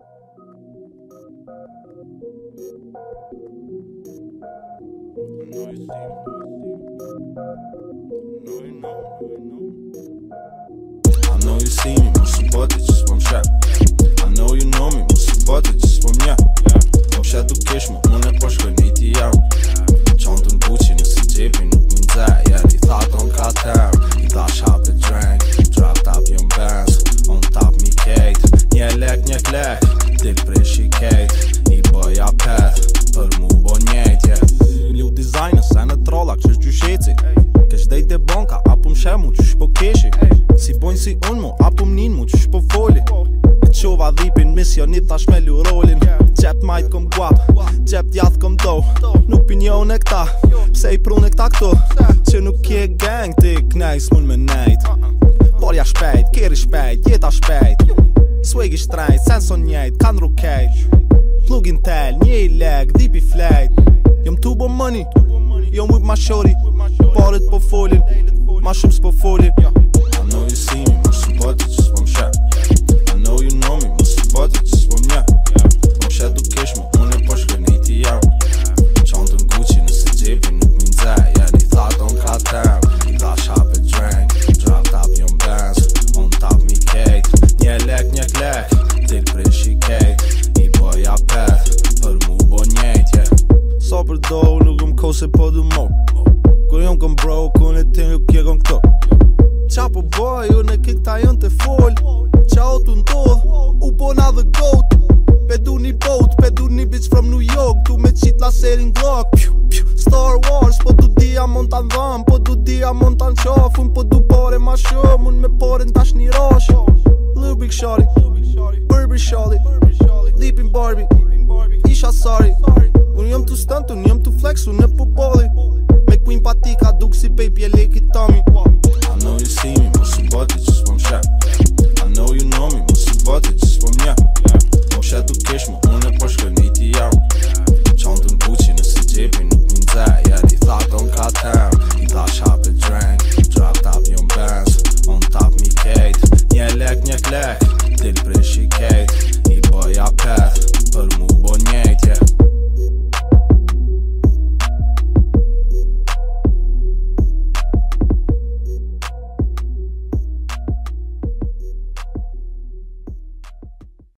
I know you see me, but some bothered, just one shot. dik prej shikej Një bëja peth, për mu bo njetje Më ljut dizajnë, se në trolla, kështë gjysheci Kesh dejt dhe bonka, apu më shemu, qështë po keshi Si bojnë si unë mu, apu më ninë mu, qështë po foli Në qova dhipin, misionit tash me lju rolin Gjep majt kom guap, gjep djath kom do Nuk pin jo këta, pse i prune këta këtu Që nuk kje gang, ti knajs s'mun me nejt Porja shpejt, kjeri shpejt, jeta shpejt Swag i shtrajt, sen son njajt, kan rukejt Plug in tel, një i leg, dip i flejt Jom tu bo money, jom whip ma shori Parët po folin, ma shumës po folin I know you see me, ma shumë po dohë Nuk këm kohë se po du mo Kër jom këm bro, kër në tim ju kje këm këto Qa po boj ju në kik ta jën të fol Qa o të ndodh, u po na dhe gout Pedu një boat, pedu një bitch from New York Tu me qit laserin glock Star Wars, po du dia mon të ndham Po du dia mon të ndqaf Un po du pare ma shum un me pare në tash një rash Lil Big Shawty Burberry Shawty Leaping Barbie, isha sorry Un jëm të flexo na né, popole Make we empathy, kaduksi, baby, a lick it on me I know you see me, but somebody just from chat I know you know me, but somebody just from yeah One shot do queixo,